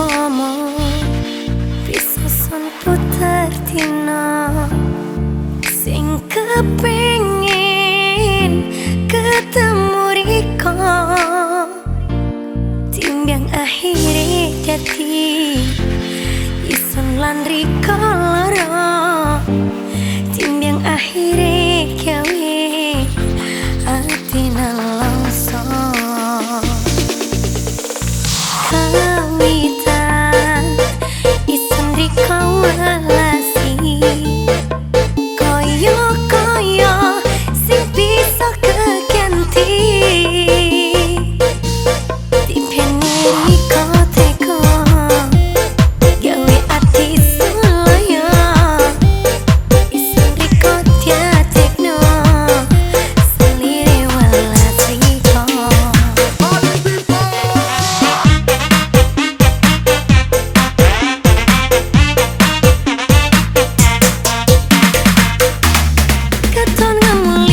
ακόμα Πίσω σαν κουτάρτινα Συγκαπένιν καταμουρικά Την πιαν αχίρι γιατί Ήσαν λανρικά 같은 눈물